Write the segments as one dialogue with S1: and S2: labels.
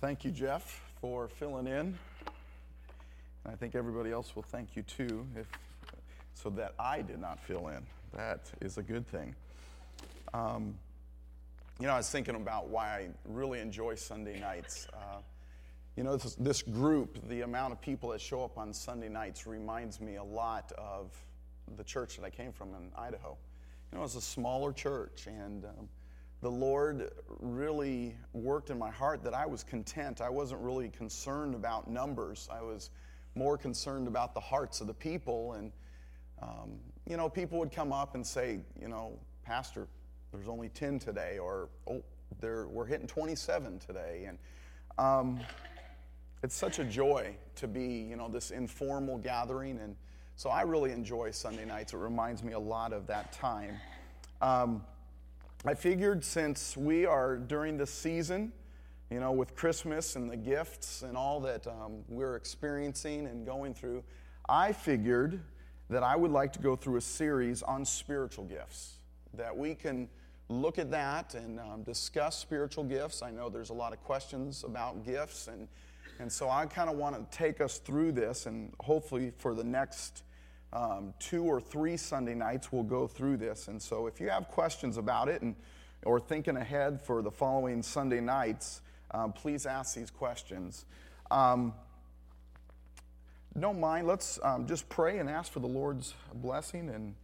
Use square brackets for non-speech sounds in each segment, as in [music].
S1: thank you, Jeff, for filling in. And I think everybody else will thank you too, if, so that I did not fill in. That is a good thing. Um, you know, I was thinking about why I really enjoy Sunday nights. Uh, you know, this, this, group, the amount of people that show up on Sunday nights reminds me a lot of the church that I came from in Idaho. You know, it's a smaller church, and um, the Lord really worked in my heart that I was content. I wasn't really concerned about numbers. I was more concerned about the hearts of the people. And, um, you know, people would come up and say, you know, Pastor, there's only 10 today, or, oh, there, we're hitting 27 today. And um, it's such a joy to be, you know, this informal gathering. And so I really enjoy Sunday nights. It reminds me a lot of that time. Um, I figured since we are during this season, you know, with Christmas and the gifts and all that um, we're experiencing and going through, I figured that I would like to go through a series on spiritual gifts, that we can look at that and um, discuss spiritual gifts. I know there's a lot of questions about gifts, and, and so I kind of want to take us through this, and hopefully for the next um, two or three Sunday nights, we'll go through this. And so if you have questions about it and, or thinking ahead for the following Sunday nights, um, please ask these questions. Um, don't mind, let's um, just pray and ask for the Lord's blessing and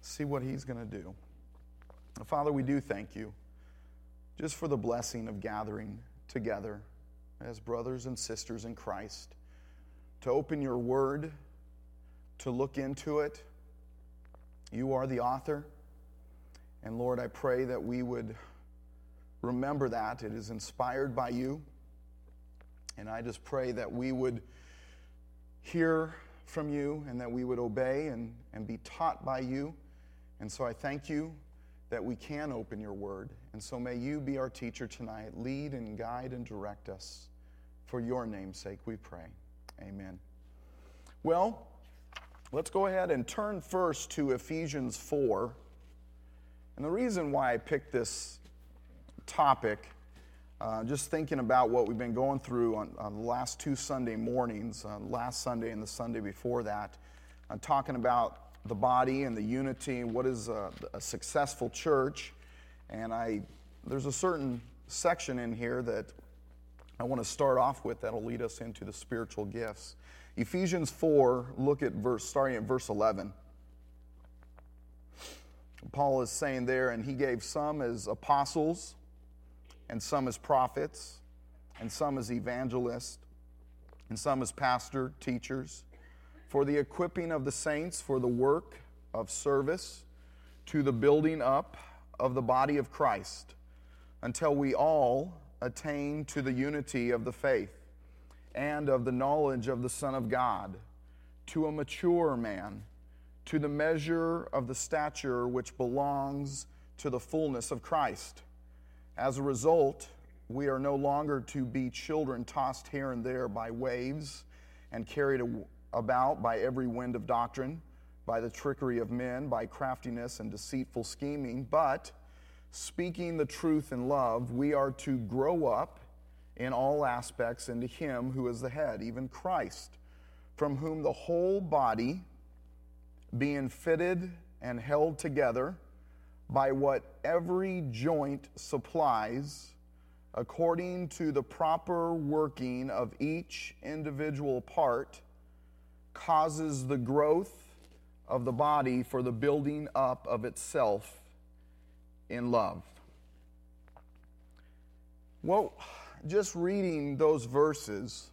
S1: see what He's going to do. Father, we do thank you just for the blessing of gathering together as brothers and sisters in Christ, to open your word to look into it. You are the author. And Lord, I pray that we would remember that. It is inspired by you. And I just pray that we would hear from you and that we would obey and, and be taught by you. And so I thank you that we can open your word. And so may you be our teacher tonight. Lead and guide and direct us. For your name's sake, we pray. Amen. Well, Let's go ahead and turn first to Ephesians 4. And the reason why I picked this topic, uh, just thinking about what we've been going through on, on the last two Sunday mornings, uh, last Sunday and the Sunday before that, I'm talking about the body and the unity what is a, a successful church. And I, there's a certain section in here that I want to start off with that'll lead us into the spiritual gifts. Ephesians 4, look at verse, starting at verse 11. Paul is saying there, and he gave some as apostles, and some as prophets, and some as evangelists, and some as pastor, teachers, for the equipping of the saints for the work of service to the building up of the body of Christ, until we all attain to the unity of the faith and of the knowledge of the Son of God, to a mature man, to the measure of the stature which belongs to the fullness of Christ. As a result, we are no longer to be children tossed here and there by waves and carried about by every wind of doctrine, by the trickery of men, by craftiness and deceitful scheming, but speaking the truth in love, we are to grow up in all aspects into Him who is the head, even Christ, from whom the whole body, being fitted and held together by what every joint supplies, according to the proper working of each individual part, causes the growth of the body for the building up of itself in love. Well, just reading those verses,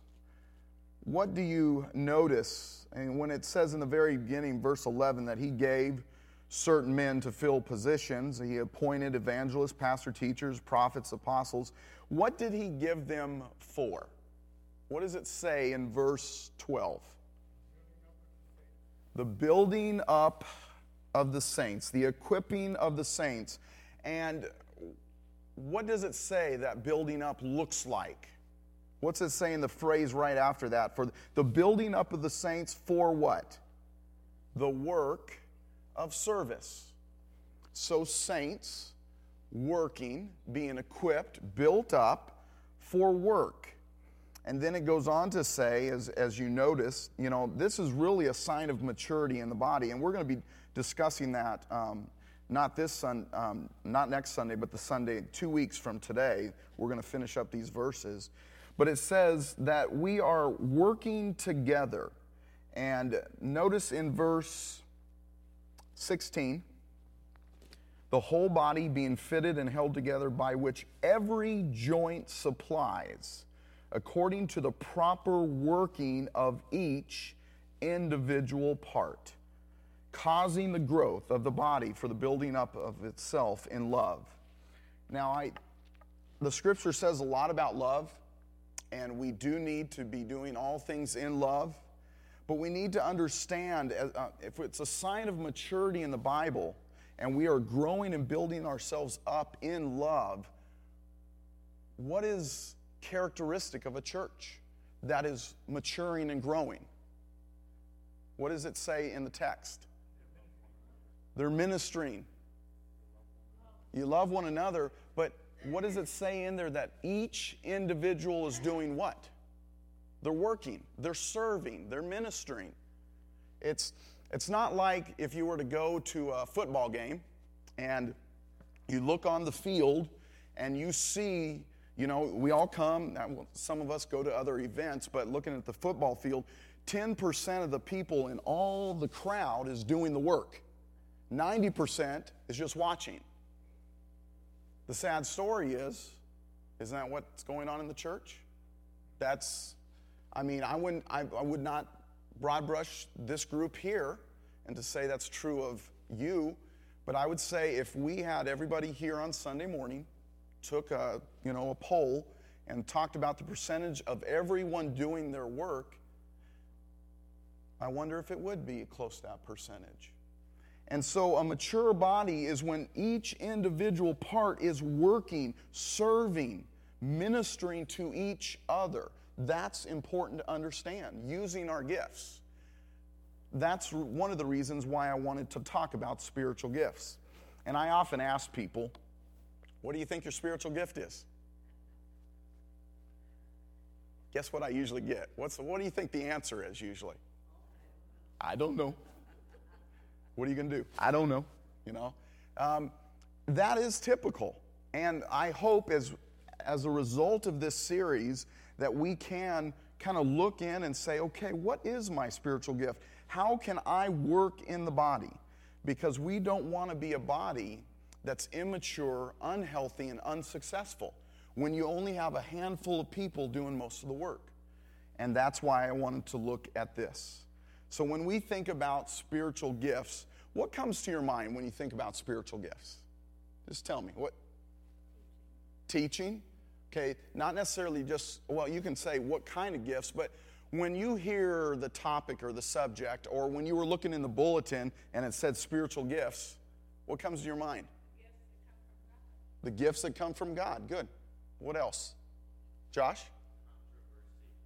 S1: what do you notice? And when it says in the very beginning, verse 11, that he gave certain men to fill positions, he appointed evangelists, pastor, teachers, prophets, apostles. What did he give them for? What does it say in verse 12? The building up of the saints, the equipping of the saints. And what does it say that building up looks like? What's it saying the phrase right after that? For the building up of the saints for what? The work of service. So, saints working, being equipped, built up for work. And then it goes on to say, as, as you notice, you know, this is really a sign of maturity in the body. And we're going to be discussing that um, not this sun, um, not next Sunday, but the Sunday two weeks from today. We're going to finish up these verses. But it says that we are working together. And notice in verse 16, the whole body being fitted and held together by which every joint supplies, according to the proper working of each individual part, causing the growth of the body for the building up of itself in love. Now, I, the scripture says a lot about love, and we do need to be doing all things in love. But we need to understand uh, if it's a sign of maturity in the Bible, and we are growing and building ourselves up in love, what is characteristic of a church that is maturing and growing? What does it say in the text? They're ministering. You love one another, but what does it say in there that each individual is doing what? They're working, they're serving, they're ministering. It's it's not like if you were to go to a football game and you look on the field and you see, you know, we all come, some of us go to other events, but looking at the football field, 10% of the people in all the crowd is doing the work. 90% is just watching. The sad story is, isn't that what's going on in the church? That's, I mean, I, wouldn't, I, I would not broad brush this group here and to say that's true of you, but I would say if we had everybody here on Sunday morning, took a, you know, a poll and talked about the percentage of everyone doing their work, I wonder if it would be close to that percentage. And so, a mature body is when each individual part is working, serving, ministering to each other. That's important to understand, using our gifts. That's one of the reasons why I wanted to talk about spiritual gifts. And I often ask people, what do you think your spiritual gift is? Guess what I usually get? What's, what do you think the answer is usually? I don't know. What are you going to do? I don't know. You know, um, that is typical, and I hope as as a result of this series that we can kind of look in and say, okay, what is my spiritual gift? How can I work in the body? Because we don't want to be a body that's immature, unhealthy, and unsuccessful when you only have a handful of people doing most of the work. And that's why I wanted to look at this. So, when we think about spiritual gifts, what comes to your mind when you think about spiritual gifts? Just tell me. What? Teaching. Okay, not necessarily just, well, you can say what kind of gifts, but when you hear the topic or the subject, or when you were looking in the bulletin and it said spiritual gifts, what comes to your mind? The gifts that come from God. Good. What else? Josh?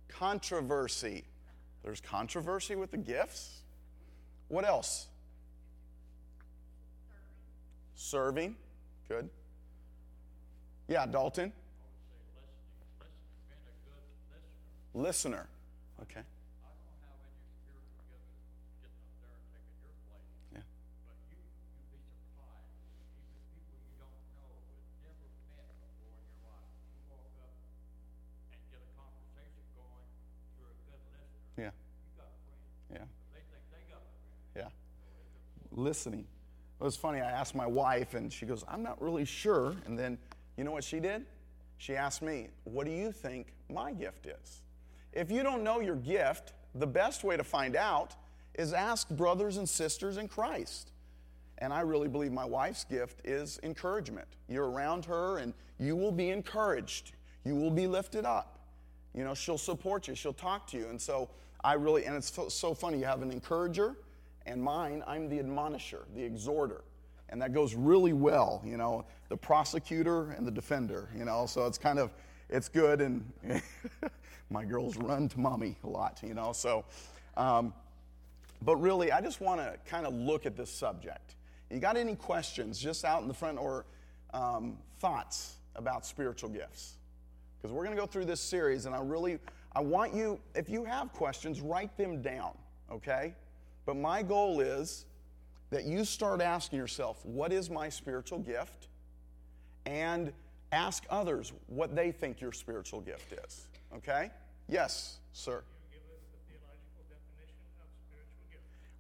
S1: Controversy. controversy. There's controversy with the gifts. What else? Serving. Good. Yeah, Dalton. Listener. Okay. Yeah. Yeah. Yeah. Listening. It was funny. I asked my wife, and she goes, I'm not really sure. And then, you know what she did? She asked me, What do you think my gift is? If you don't know your gift, the best way to find out is ask brothers and sisters in Christ. And I really believe my wife's gift is encouragement. You're around her and you will be encouraged. You will be lifted up. You know, she'll support you, she'll talk to you. And so I really, and it's so funny, you have an encourager, and mine, I'm the admonisher, the exhorter. And that goes really well, you know, the prosecutor and the defender, you know, so it's kind of, it's good. And [laughs] my girls run to mommy a lot, you know. So, um, but really, I just want to kind of look at this subject. You got any questions just out in the front or um, thoughts about spiritual gifts? Because we're going to go through this series, and I really, I want you, if you have questions, write them down, okay? But my goal is that you start asking yourself, what is my spiritual gift? And ask others what they think your spiritual gift is, okay? Yes, sir.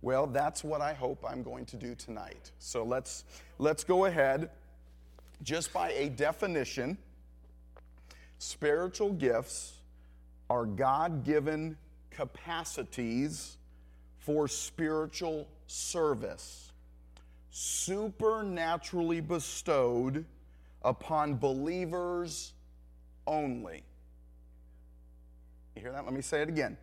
S1: Well, that's what I hope I'm going to do tonight. So let's let's go ahead just by a definition spiritual gifts are God-given capacities for spiritual service supernaturally bestowed upon believers only. You hear that? Let me say it again.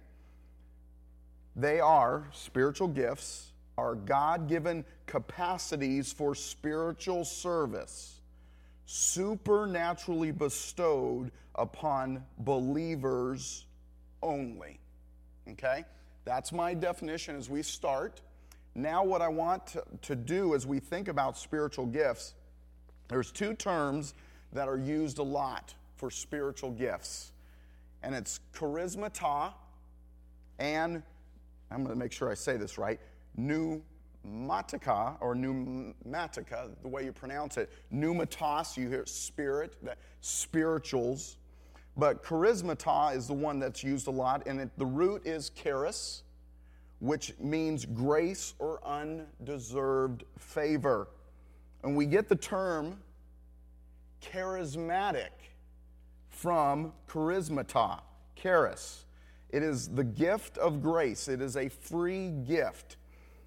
S1: They are spiritual gifts, are God given capacities for spiritual service, supernaturally bestowed upon believers only. Okay? That's my definition as we start. Now, what I want to, to do as we think about spiritual gifts, there's two terms that are used a lot for spiritual gifts, and it's charismata and I'm going to make sure I say this right, pneumatica or pneumatica, the way you pronounce it. Pneumatos, you hear spirit, that spirituals. But charismata is the one that's used a lot, and it, the root is charis, which means grace or undeserved favor. And we get the term charismatic from charismata, charis. It is the gift of grace, it is a free gift.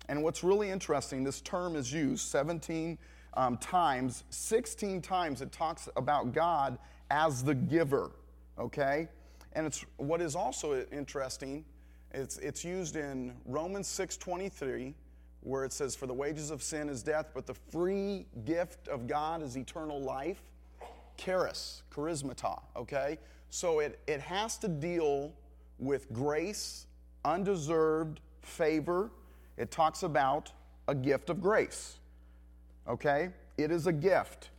S1: And what's really interesting, this term is used 17 um, times, 16 times it talks about God as the giver, okay? And it's what is also interesting, it's, it's used in Romans 6:23, where it says, For the wages of sin is death, but the free gift of God is eternal life. Charis, charismata, okay? So it, it has to deal with grace, undeserved favor. It talks about a gift of grace. Okay? It is a gift.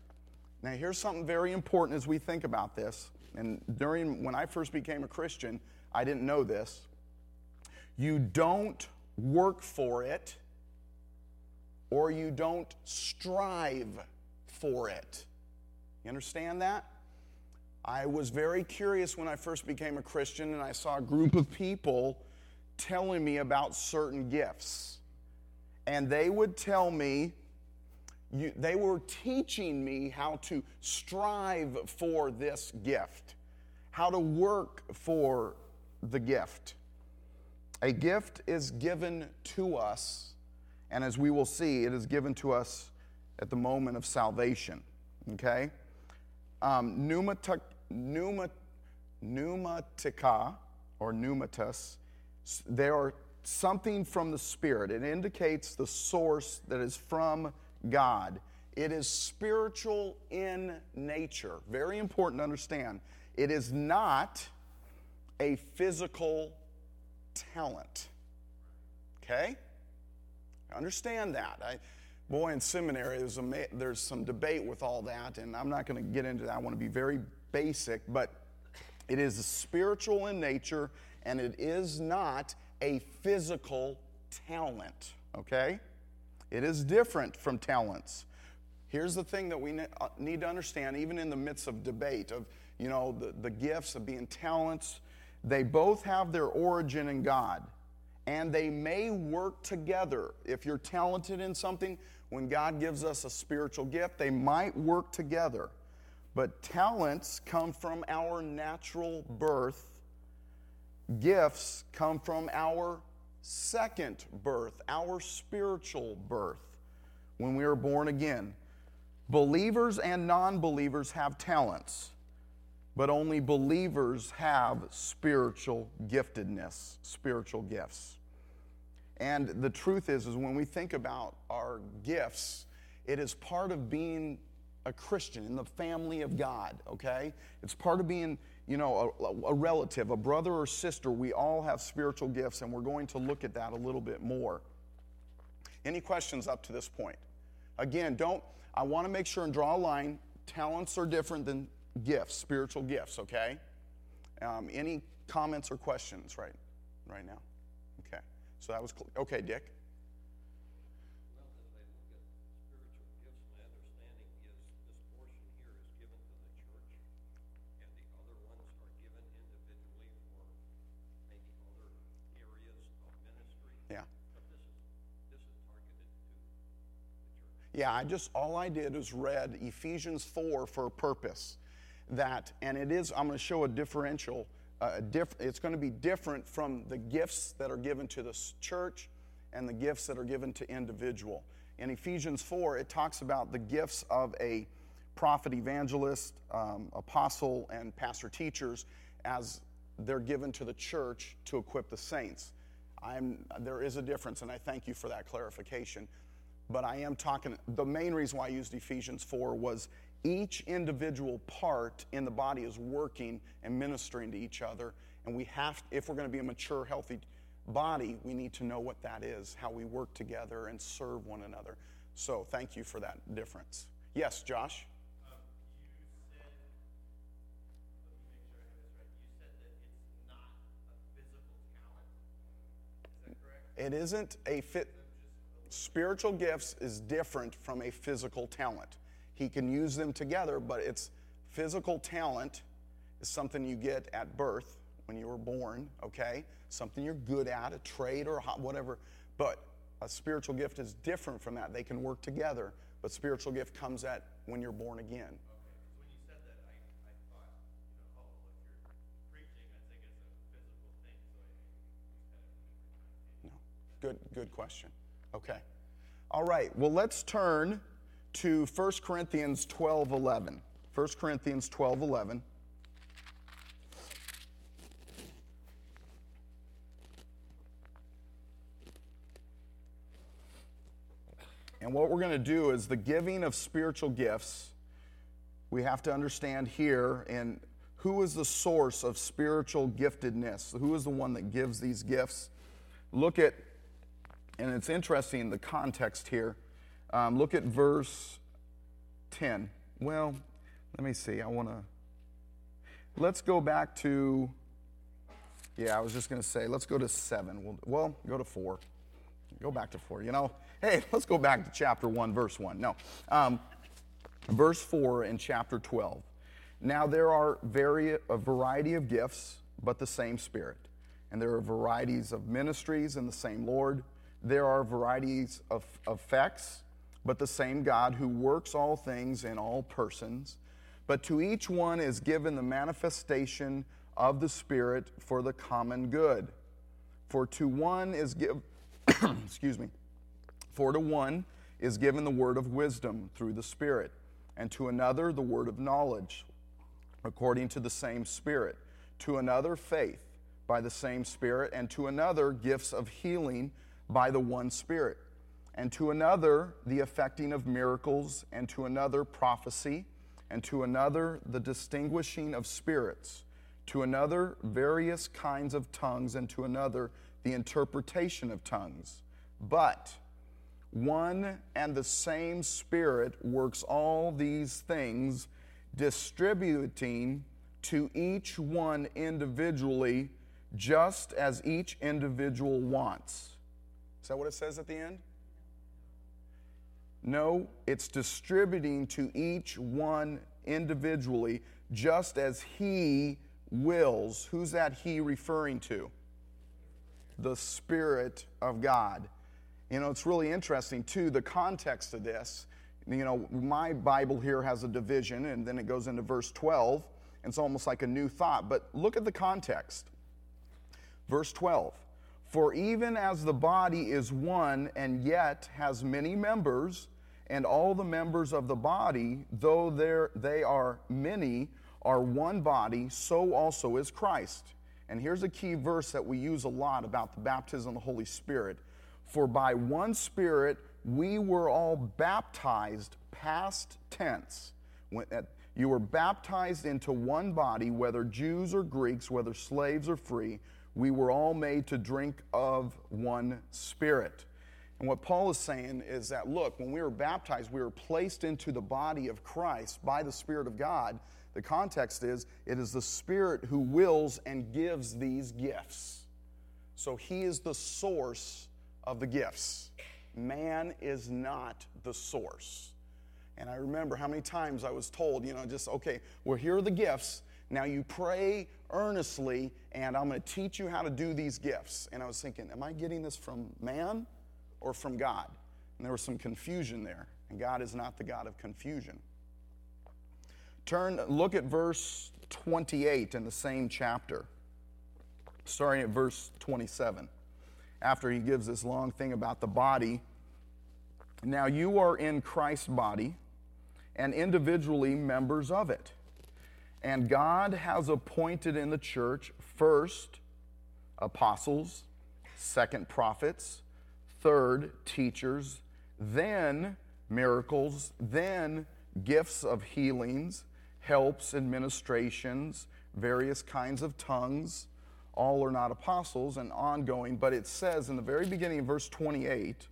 S1: Now, here's something very important as we think about this. And during when I first became a Christian, I didn't know this. You don't work for it or you don't strive for it. You understand that? I was very curious when I first became a Christian and I saw a group of people telling me about certain gifts. And they would tell me, you, they were teaching me how to strive for this gift, how to work for the gift. A gift is given to us, and as we will see, it is given to us at the moment of salvation. Okay? Um, pneumatica or pneumatus, they are something from the Spirit. It indicates the source that is from God. It is spiritual in nature. Very important to understand. It is not a physical talent. Okay? Understand that. I, boy, in seminary, there's, a, there's some debate with all that, and I'm not going to get into that. I want to be very basic, but it is spiritual in nature and it is not a physical talent, okay? It is different from talents. Here's the thing that we uh, need to understand, even in the midst of debate of, you know, the, the gifts of being talents, they both have their origin in God. And they may work together. If you're talented in something, when God gives us a spiritual gift, they might work together. But talents come from our natural birth, gifts come from our second birth, our spiritual birth, when we are born again. Believers and non believers have talents, but only believers have spiritual giftedness, spiritual gifts. And the truth is, is when we think about our gifts, it is part of being a Christian in the family of God, okay? It's part of being, you know, a, a, relative, a brother or sister. We all have spiritual gifts, and we're going to look at that a little bit more. Any questions up to this point? Again, don't, I want to make sure and draw a line. Talents are different than gifts, spiritual gifts, okay? Um, any comments or questions right, right now? Okay. So that was okay, Dick.
S2: Well, as I look at spiritual gifts, my understanding is this portion here is given to the church, and the other ones are given individually for maybe other areas of ministry.
S1: Yeah.
S2: But this is, this is targeted to the church.
S1: Yeah, I just all I did is read Ephesians 4 for a purpose. That and it is I'm going to show a differential uh, diff, it's going to be different from the gifts that are given to the church and the gifts that are given to individual. In Ephesians 4 it talks about the gifts of a prophet, evangelist, um, apostle and pastor teachers as they're given to the church to equip the saints. There is a difference, and I thank you for that clarification. But I am talking, the main reason why I used Ephesians 4 was each individual part in the body is working and ministering to each other. And we have, if we're going to be a mature, healthy body, we need to know what that is, how we work together and serve one another. So thank you for that difference. Yes, Josh?
S3: Um, you said, let me make sure I have this right. You said that it's not a physical talent. Is that correct?
S1: It isn't a fit. Spiritual gifts is different from a physical talent. He can use them together, but it's physical talent is something you get at birth when you were born, okay? Something you're good at, a trade or whatever. But a spiritual gift is different from that. They can work together, but spiritual gift comes at when you're born again.
S3: Okay, because when you said that, I, I thought, you know, oh, well, if you're preaching, I think it's a physical thing. So I just had a
S1: No. Good, good question. Okay. All right. Well, let's turn to 1 Corinthians 12 11. 1 Corinthians 12 11. And what we're going to do is the giving of spiritual gifts. We have to understand here and who is the source of spiritual giftedness? Who is the one that gives these gifts? Look at, and it's interesting the context here. Um, look at verse 10. Well, let me see. I want to. Let's go back to. Yeah, I was just going to say, let's go to 7. We'll, well, go to 4. Go back to 4. You know, hey, [laughs] let's go back to chapter 1, verse 1. No. Um, verse 4 in chapter 12. Now there are vari- a variety of gifts, but the same Spirit. And there are varieties of ministries in the same Lord. There are varieties of effects, but the same God who works all things in all persons. But to each one is given the manifestation of the Spirit for the common good. For to one is given, [coughs] excuse me, for to one is given the word of wisdom through the Spirit, and to another the word of knowledge according to the same Spirit, to another faith by the same Spirit, and to another gifts of healing by the one Spirit, and to another the effecting of miracles, and to another prophecy, and to another the distinguishing of spirits, to another various kinds of tongues, and to another the interpretation of tongues. But one and the same Spirit works all these things, distributing to each one individually, just as each individual wants. Is that what it says at the end? No, it's distributing to each one individually, just as He wills. Who's that He referring to? The Spirit of God. You know, it's really interesting, too, the context of this. You know, my Bible here has a division, and then it goes into verse 12. And it's almost like a new thought. But look at the context. Verse 12 For even as the body is one and yet has many members, and all the members of the body, though they're- many, are one body, so also is Christ. And here's a key verse that we use a lot about the baptism of the Holy Spirit. For by one Spirit we were all baptized, past tense. When, at, you were baptized into one body, whether Jews or Greeks, whether slaves or free. We were all made to drink of one Spirit. And what Paul is saying is that, look, when we were baptized, we were placed into the body of Christ by the Spirit of God. The context is it is the Spirit who wills and gives these gifts. So he is the source of the gifts. Man is not the source. And I remember how many times I was told, you know, just, okay, well, here are the gifts. Now you pray earnestly, and I'm going to teach you how to do these gifts. And I was thinking, am I getting this from man or from God? And there was some confusion there. And God is not the God of confusion. Turn, look at verse 28 in the same chapter, starting at verse 27. After he gives this long thing about the body, now you are in Christ's body and individually members of it. And God has appointed in the church first apostles, second prophets, third teachers, then miracles, then gifts of healings, helps, administrations, various kinds of tongues. All are not apostles and ongoing, but it says in the very beginning of verse 28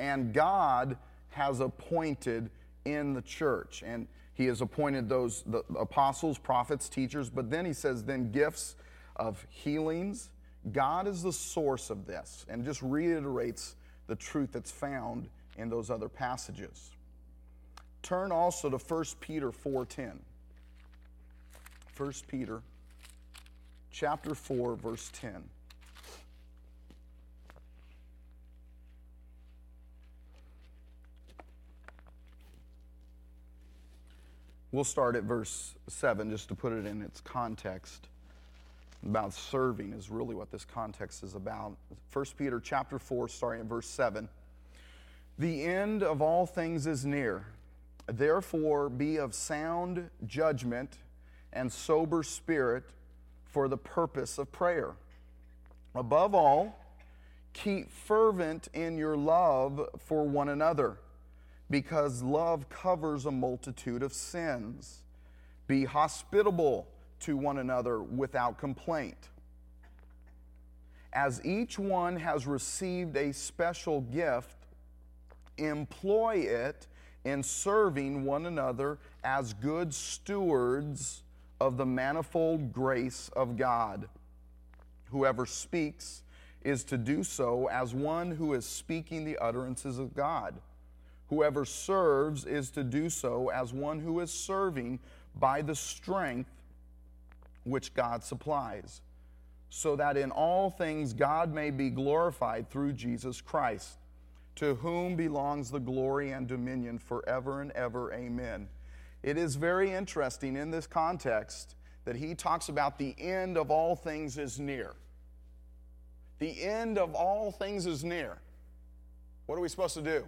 S1: and God has appointed in the church. And he has appointed those the apostles, prophets, teachers, but then he says, then gifts of healings. God is the source of this and just reiterates the truth that's found in those other passages. Turn also to 1 Peter 4:10. 1 Peter chapter 4 verse 10. We'll start at verse 7 just to put it in its context. About serving is really what this context is about. 1 Peter chapter 4 starting at verse 7. The end of all things is near. Therefore be of sound judgment and sober spirit for the purpose of prayer. Above all, keep fervent in your love for one another because love covers a multitude of sins. Be hospitable to one another without complaint. As each one has received a special gift, employ it in serving one another as good stewards of the manifold grace of God. Whoever speaks is to do so as one who is speaking the utterances of God. Whoever serves is to do so as one who is serving by the strength which God supplies, so that in all things God may be glorified through Jesus Christ, to whom belongs the glory and dominion forever and ever. Amen. It is very interesting in this context that he talks about the end of all things is near. The end of all things is near. What are we supposed to do?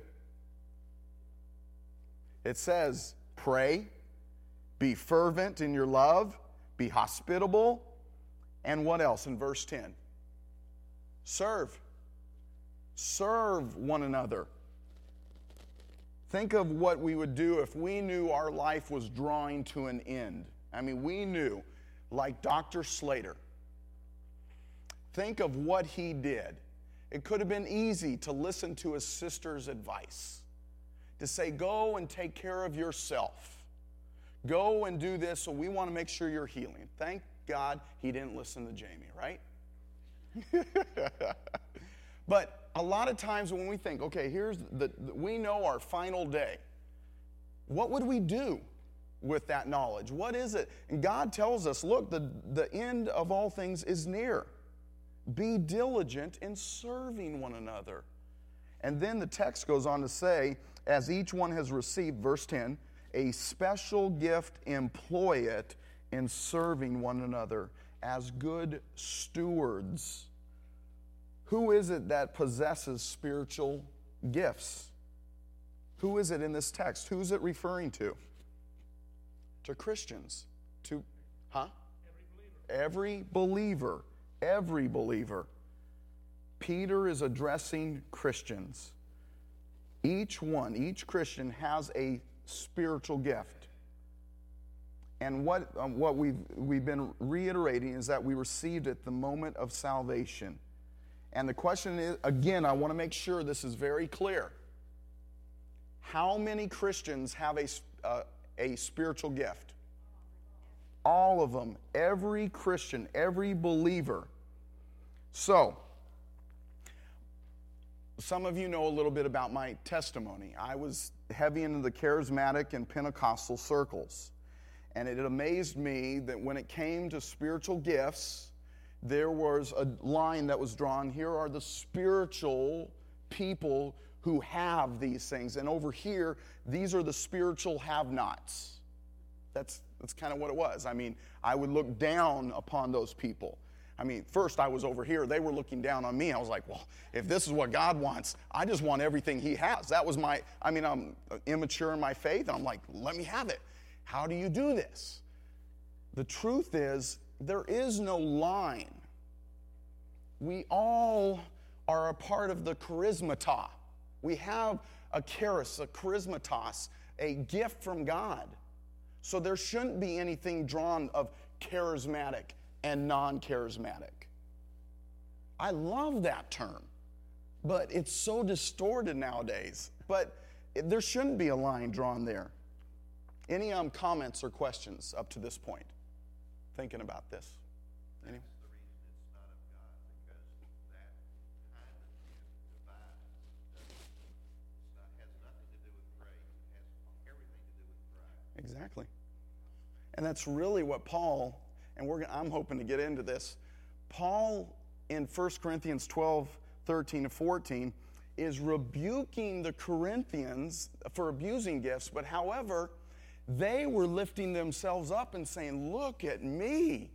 S1: It says, pray, be fervent in your love, be hospitable, and what else in verse 10? Serve. Serve one another. Think of what we would do if we knew our life was drawing to an end. I mean, we knew, like Dr. Slater, think of what he did. It could have been easy to listen to his sister's advice to say, go and take care of yourself. Go and do this, so we want to make sure you're healing. Thank God he didn't listen to Jamie, right? [laughs] but a lot of times when we think, okay, here's the, we know our final day, what would we do with that knowledge? What is it? And God tells us, look, the, the end of all things is near. Be diligent in serving one another. And then the text goes on to say, as each one has received, verse 10, a special gift, employ it in serving one another as good stewards. Who is it that possesses spiritual gifts? Who is it in this text? Who's it referring to? To Christians. To, huh? Every believer. Every believer. Every believer. Peter is addressing Christians. Each one, each Christian has a spiritual gift. And what, um, what we've, we've been reiterating is that we received it the moment of salvation. And the question is again, I want to make sure this is very clear. How many Christians have a, uh, a spiritual gift? All of them. Every Christian, every believer. So, some of you know a little bit about my testimony. I was heavy into the charismatic and Pentecostal circles. And it amazed me that when it came to spiritual gifts, there was a line that was drawn. Here are the spiritual people who have these things. And over here, these are the spiritual have nots. That's, that's kind of what it was. I mean, I would look down upon those people. I mean, first I was over here, they were looking down on me. I was like, well, if this is what God wants, I just want everything He has. That was my, I mean, I'm immature in my faith, and I'm like, let me have it. How do you do this? The truth is, there is no line. We all are a part of the charismata. We have a charis, a charismatos, a gift from God. So there shouldn't be anything drawn of charismatic and non charismatic. I love that term, but it's so distorted nowadays. But there shouldn't be a line drawn there. Any um, comments or questions up to this point? Thinking about this? Any?
S3: It.
S1: Exactly. And that's really what Paul, and we're, I'm hoping to get into this. Paul in 1 Corinthians 12, 13 to 14 is rebuking the Corinthians for abusing gifts, but however, they were lifting themselves up and saying, Look at me,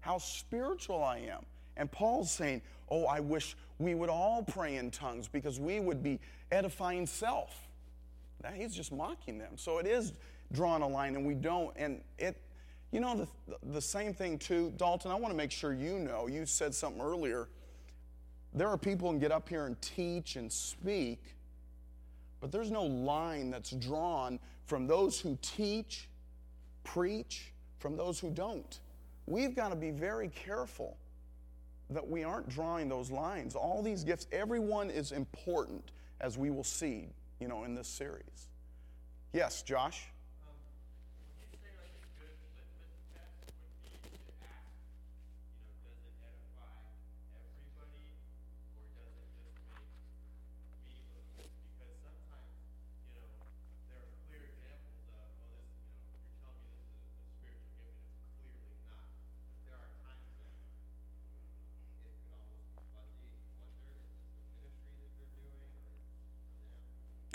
S1: how spiritual I am. And Paul's saying, Oh, I wish we would all pray in tongues because we would be edifying self. That he's just mocking them. So it is drawing a line, and we don't. And it, you know, the, the same thing too, Dalton. I want to make sure you know. You said something earlier. There are people who get up here and teach and speak, but there's no line that's drawn from those who teach, preach, from those who don't. We've got to be very careful that we aren't drawing those lines. All these gifts, everyone is important, as we will see, you know, in this series. Yes, Josh?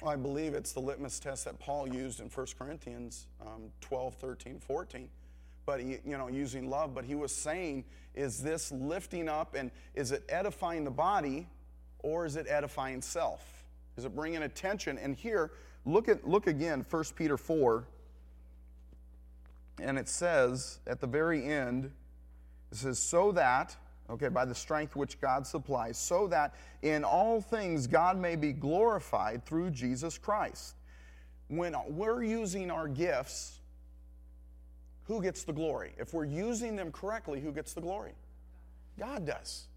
S1: I believe it's the litmus test that Paul used in 1 Corinthians um, 12, 13, 14. But he, you know, using love, but he was saying, is this lifting up and is it edifying the body or is it edifying self? Is it bringing attention? And here, look at look again, 1 Peter 4, and it says at the very end, it says, so that, okay, by the strength which God supplies, so that in all things God may be glorified through Jesus Christ. When we're using our gifts, who gets the glory? If we're using them correctly, who gets the glory? God does.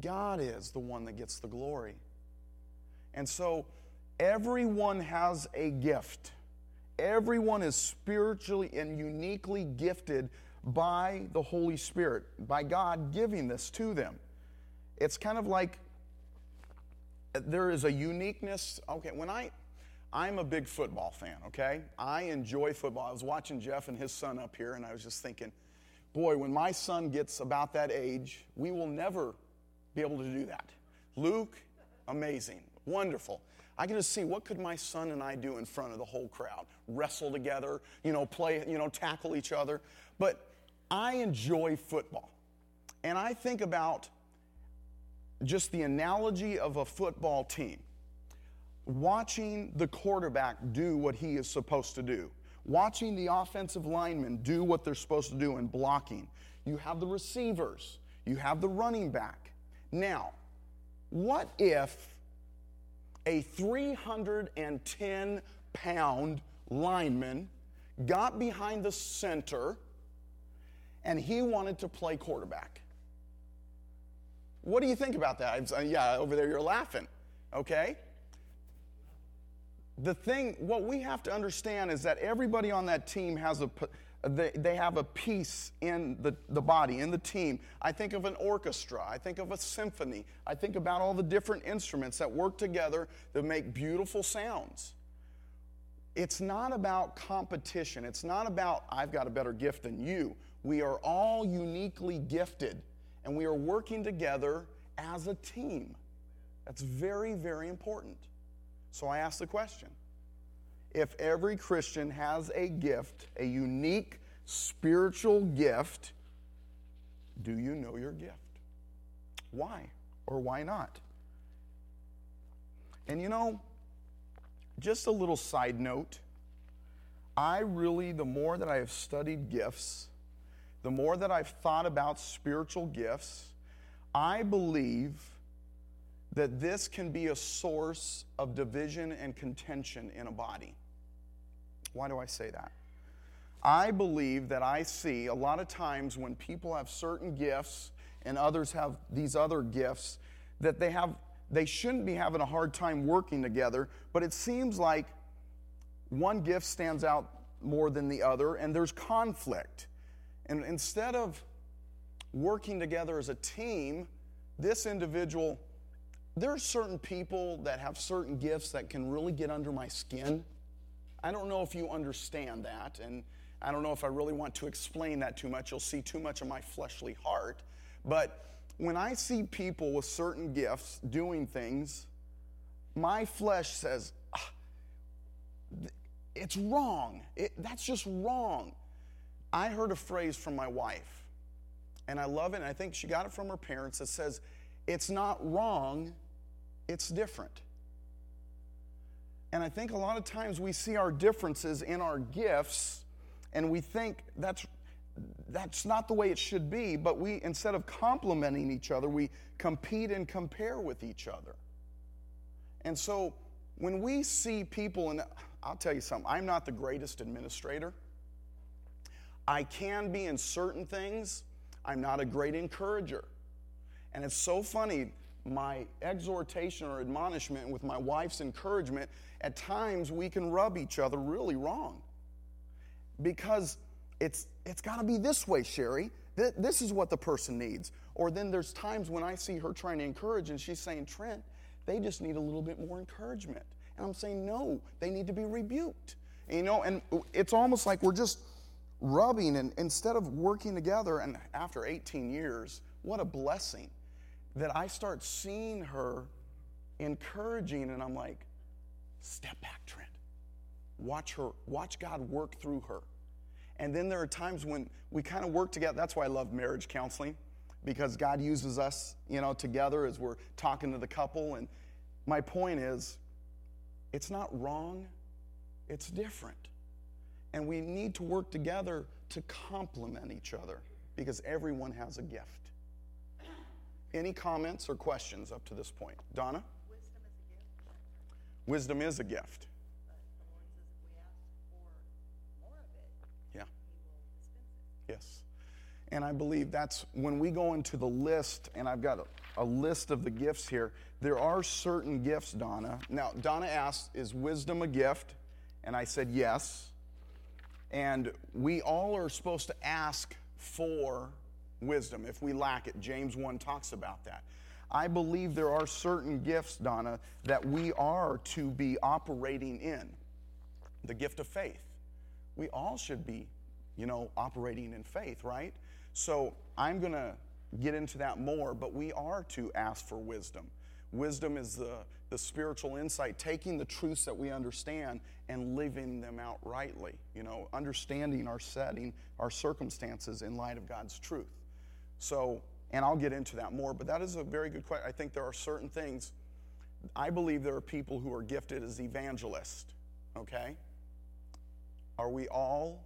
S1: God is the one that gets the glory. And so everyone has a gift. Everyone is spiritually and uniquely gifted by the Holy Spirit, by God giving this to them. It's kind of like there is a uniqueness. Okay, when I, I'm a big football fan, okay? I enjoy football. I was watching Jeff and his son up here, and I was just thinking, boy, when my son gets about that age, we will never be able to do that. Luke, amazing, wonderful. I can just see what could my son and I do in front of the whole crowd? Wrestle together, you know, play, you know, tackle each other. But I enjoy football. And I think about just the analogy of a football team. Watching the quarterback do what he is supposed to do. Watching the offensive linemen do what they're supposed to do in blocking. You have the receivers. You have the running back. Now, what if a 310 pound lineman got behind the center and he wanted to play quarterback? What do you think about that? Yeah, over there you're laughing. Okay? The thing, what we have to understand is that everybody on that team has a, they, they have a piece in the, the body, in the team. I think of an orchestra. I think of a symphony. I think about all the different instruments that work together that make beautiful sounds. It's not about competition. It's not about, I've got a better gift than you. We are all uniquely gifted, and we are working together as a team. That's very, very important. So I ask the question if every Christian has a gift, a unique spiritual gift, do you know your gift? Why or why not? And you know, just a little side note I really, the more that I have studied gifts, the more that I've thought about spiritual gifts, I believe that this can be a source of division and contention in a body. Why do I say that? I believe that I see a lot of times when people have certain gifts and others have these other gifts that they have they shouldn't be having a hard time working together, but it seems like one gift stands out more than the other and there's conflict. And instead of working together as a team, this individual there are certain people that have certain gifts that can really get under my skin. I don't know if you understand that, and I don't know if I really want to explain that too much. You'll see too much of my fleshly heart. But when I see people with certain gifts doing things, my flesh says, ah, it's wrong. It, that's just wrong. I heard a phrase from my wife, and I love it, and I think she got it from her parents that says, it's not wrong, it's different. And I think a lot of times we see our differences in our gifts and we think that's that's not the way it should be, but we instead of complimenting each other, we compete and compare with each other. And so when we see people and I'll tell you something, I'm not the greatest administrator. I can be in certain things. I'm not a great encourager. And it's so funny my exhortation or admonishment with my wife's encouragement, at times we can rub each other really wrong. Because it's, it's got to be this way, Sherry. This is what the person needs. Or then there's times when I see her trying to encourage and she's saying, Trent, they just need a little bit more encouragement. And I'm saying, no, they need to be rebuked. You know, and it's almost like we're just rubbing and instead of working together. And after 18 years, what a blessing that I start seeing her encouraging, and I'm like, step back, Trent. Watch her, watch God work through her. And then there are times when we kind of work together. That's why I love marriage counseling, because God uses us, you know, together as we're talking to the couple. And my point is, it's not wrong, it's different. And we need to work together to complement each other because everyone has a gift. Any comments or questions up to this point? Donna?
S4: Wisdom is a gift.
S1: Wisdom is a gift. Yeah. Yes. And I believe that's when we go into the list, and I've got a, a list of the gifts here. There are certain gifts, Donna. Now, Donna asked, Is wisdom a gift? And I said, Yes. And we all are supposed to ask for wisdom if we lack it. James 1 talks about that. I believe there are certain gifts, Donna, that we are to be operating in. The gift of faith. We all should be, you know, operating in faith, right? So I'm going to get into that more, but we are to ask for wisdom. Wisdom is the, the spiritual insight, taking the truths that we understand and living them out rightly. You know, understanding our setting, our circumstances in light of God's truth. So, and I'll get into that more, but that is a very good question. I think there are certain things. I believe there are people who are gifted as evangelists, okay? Are we all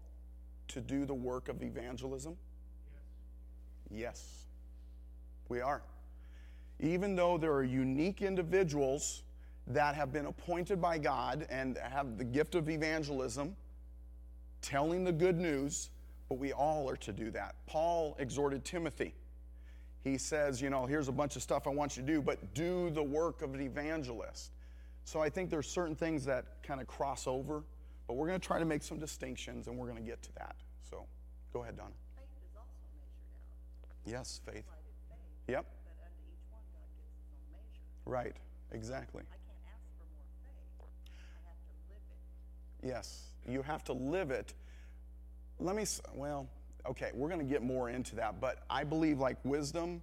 S1: to do the work of evangelism? Yes. Yes, we are. Even though there are unique individuals that have been appointed by God and have the gift of evangelism, telling the good news, but we all are to do that. Paul exhorted Timothy. He says, you know, here's a bunch of stuff I want you to do, but do the work of an evangelist. So I think there's certain things that kind of cross over, but we're going to try to make some distinctions and we're going to get to that. So go ahead, Donna.
S4: Faith is also measured out.
S1: Yes, faith.
S4: Faith.
S1: Yep,
S4: live it.
S1: Yes, you have to live it. Let me, well, okay, we're going to get more into that, but I believe like wisdom,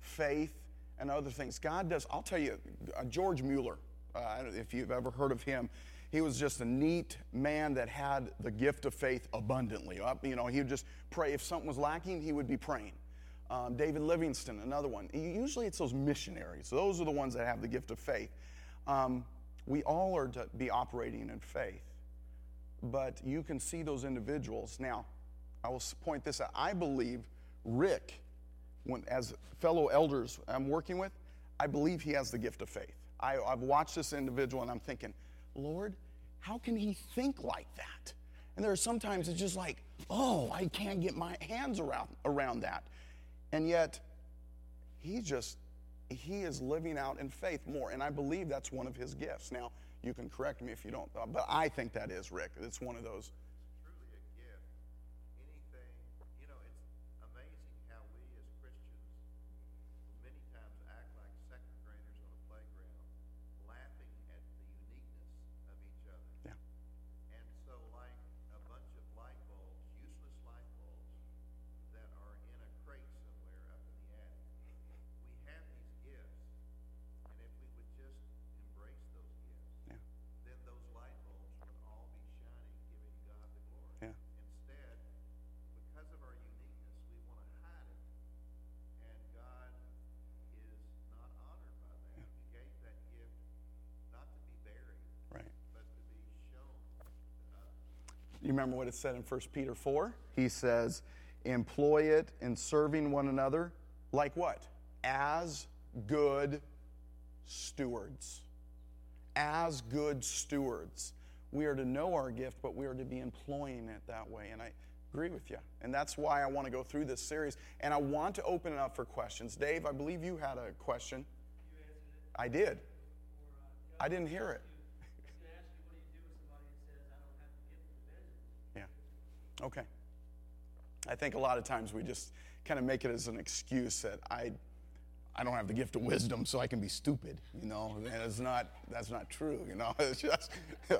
S1: faith, and other things. God does, I'll tell you, uh, George Mueller, uh, I don't know if you've ever heard of him, he was just a neat man that had the gift of faith abundantly. You know, he would just pray. If something was lacking, he would be praying. Um, David Livingstone, another one. Usually it's those missionaries. Those are the ones that have the gift of faith. Um, we all are to be operating in faith but you can see those individuals. Now, I will point this out. I believe Rick, when, as fellow elders I'm working with, I believe he has the gift of faith. I, I've watched this individual and I'm thinking, Lord, how can he think like that? And there are sometimes it's just like, oh, I can't get my hands around, around that. And yet, he just he is living out in faith more. And i believe that's one of his gifts. Now you can correct me if you don't but i think that is rick. It's one of those
S5: you
S1: remember what it said in 1 peter 4 he says employ it in serving one another like what? As good stewards. As good stewards. We are to know our gift but we are to be employing it that way and i agree with you. And that's why i want to go through this series and i want to open it up for questions. Dave i believe you had a question. I did. I didn't hear it Yeah. Okay. I think a lot of times we just kind of make it as an excuse that I, I don't have the gift of wisdom, so I can be stupid. You know, and it's not. That's not true. You know, [laughs] it's just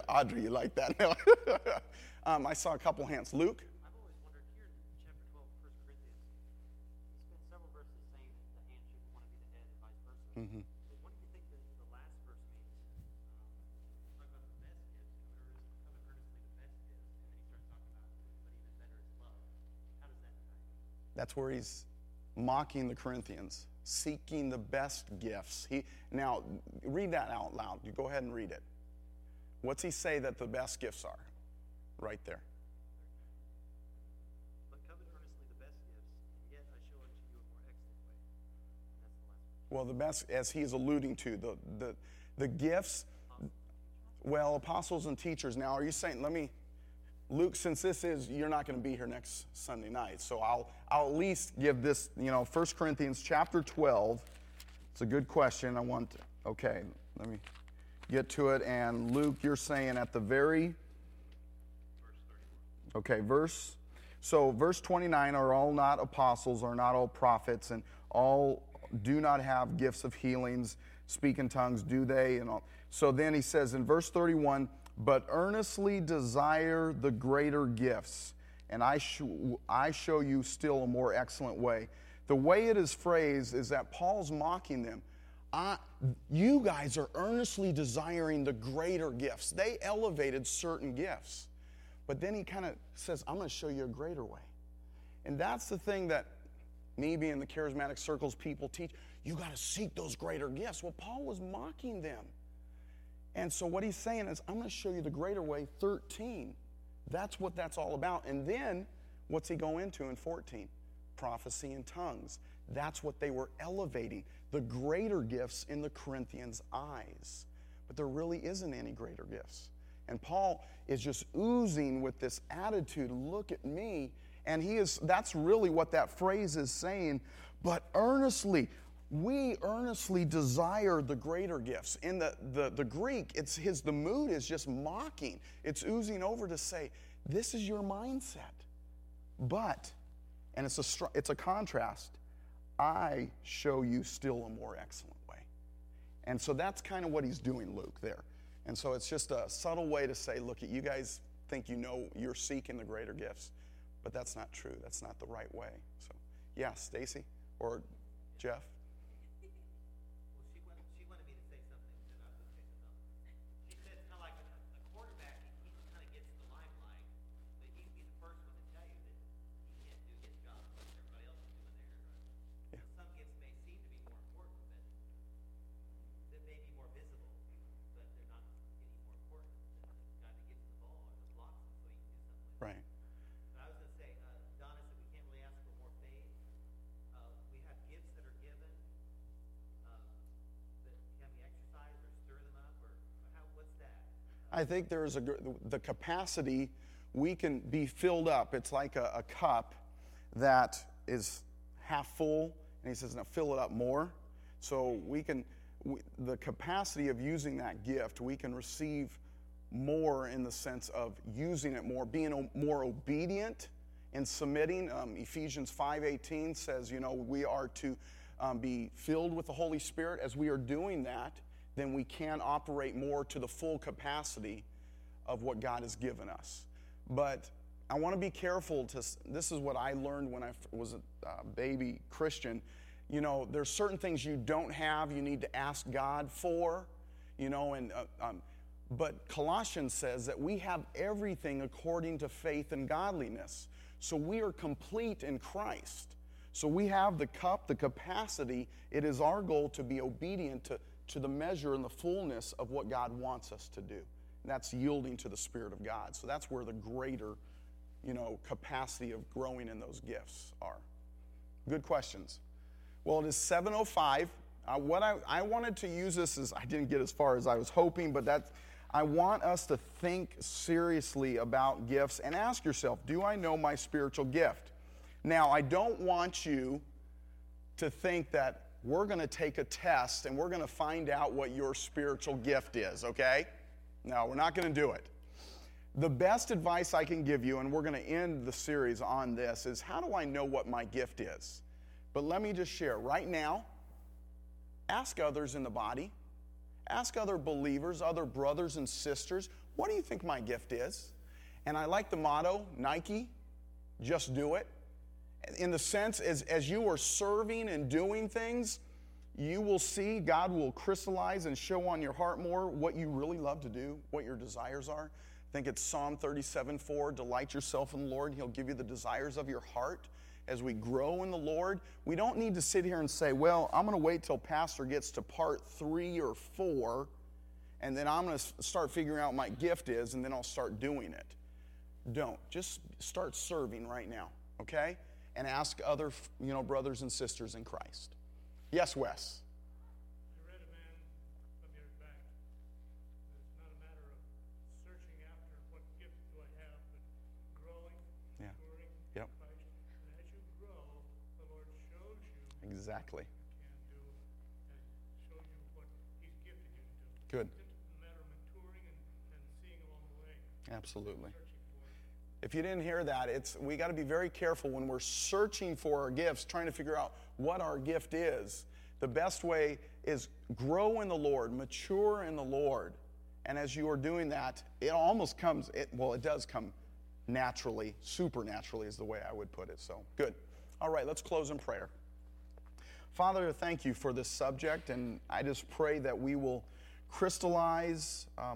S1: Audrey. You like that? [laughs] um, I saw a couple hands. Luke.
S6: I've always wondered here in chapter 12 of 1 Corinthians, you spend several verses saying that the hand shouldn't want to be the head and vice versa.
S1: Mm-hmm.
S6: But what do you think the, the last verse means? Um, talk about the best gifts, covet, earnest, covet earnestly the best gifts, and then he starts talking about, but even better is love. How does that tie?
S1: That's where he's mocking the Corinthians, seeking the best gifts. He now read that out loud. You go ahead and read it. What's he say that the best gifts are? Right there.
S6: But covet earnestly the best gifts, and yet I show unto you a more excellent way. And that's the last verse.
S1: Well, the best, as he is alluding to, the, the, the gifts, well, apostles and teachers. Now, are you saying, let me, Luke, since this is, you're not going to be here next Sunday night, so I'll, I'll at least give this, you know, 1 Corinthians chapter 12. It's a good question. I want, okay, let me get to it. And Luke, you're saying at the very, Okay, verse. So, verse 29 are all not apostles, are not all prophets, and all do not have gifts of healings, speak in tongues, do they? And all. So then he says in verse 31 but earnestly desire the greater gifts, and I, sh- I show you still a more excellent way. The way it is phrased is that Paul's mocking them. I, you guys are earnestly desiring the greater gifts. They elevated certain gifts. But then he kind of says, I'm going to show you a greater way. And that's the thing that me being the charismatic circles people teach. You got to seek those greater gifts. Well, Paul was mocking them. And so what he's saying is, I'm going to show you the greater way, 13. That's what that's all about. And then what's he go into in 14? Prophecy and tongues. That's what they were elevating, the greater gifts in the Corinthians' eyes. But there really isn't any greater gifts. And Paul is just oozing with this attitude look at me. And he is, that's really what that phrase is saying. but earnestly. We earnestly desire the greater gifts. In the, the, the Greek, it's his the mood is just mocking. It's oozing over to say, this is your mindset. But, and it's a it's a contrast, I show you still a more excellent way. And so that's kind of what he's doing, Luke, there. And so it's just a subtle way to say, look, at you guys think you know you're seeking the greater gifts, but that's not true. That's not the right way. So, yeah, Stacy or Jeff.
S6: I
S1: think there's a gr- the capacity we can be filled up. It's like a, a cup that is half full, and he says, "Now fill it up more." So we can we, the capacity of using that gift, we can receive more in the sense of using it more, being more obedient and submitting. Um, Ephesians 5:18 says, you know, we are to um, be filled with the Holy Spirit. As we are doing that, then we can operate more to the full capacity of what God has given us. But I want to be careful to, this is what I learned when I was a uh, baby Christian. You know, there's certain things you don't have, you need to ask God for, you know, and, uh, um, but Colossians says that we have everything according to faith and godliness. So we are complete in Christ. So we have the cup, the capacity. It is our goal to be obedient to, to the measure and the fullness of what God wants us to do. And that's yielding to the Spirit of God. So that's where the greater, you know, capacity of growing in those gifts are. Good questions. Well, it is 7:05. Uh, what I, I wanted to use this is I didn't get as far as I was hoping, but that I want us to think seriously about gifts and ask yourself, do I know my spiritual gift? Now, I don't want you to think that we're going to take a test and we're going to find out what your spiritual gift is, okay? No, we're not going to do it. The best advice I can give you, and we're going to end the series on this, is how do I know what my gift is? But let me just share right now, ask others in the body, ask other believers, other brothers and sisters, what do you think my gift is? And I like the motto Nike, just do it in the sense as, as you are serving and doing things, you will see God will crystallize and show on your heart more what you really love to do, what your desires are. I think it's Psalm 37 4 Delight yourself in the Lord, and He'll give you the desires of your heart. As we grow in the Lord, we don't need to sit here and say, Well, I'm going to wait till Pastor gets to part three or four, and then I'm going to start figuring out what my gift is, and then I'll start doing it. Don't. Just start serving right now, okay? And ask other you know brothers and sisters in Christ. Yes, Wes.
S7: I read a man some years back. It's not a matter of searching after what gift do I have, but growing,
S1: Yeah. Yep.
S7: in Christ. And as you grow, the Lord shows you
S1: Exactly.
S7: what you can do and shows you what He's gifted you to do.
S1: Good.
S7: It's a matter of maturing and, and seeing along the way,
S1: Absolutely. If you didn't hear that, it's we got to be very careful when we're searching for our gifts, trying to figure out what our gift is. The best way is grow in the Lord, mature in the Lord. And as you are doing that, it almost comes it well, it does come naturally, supernaturally is the way I would put it. So, good. All right, let's close in prayer. Father, thank you for this subject, and I just pray that we will crystallize um,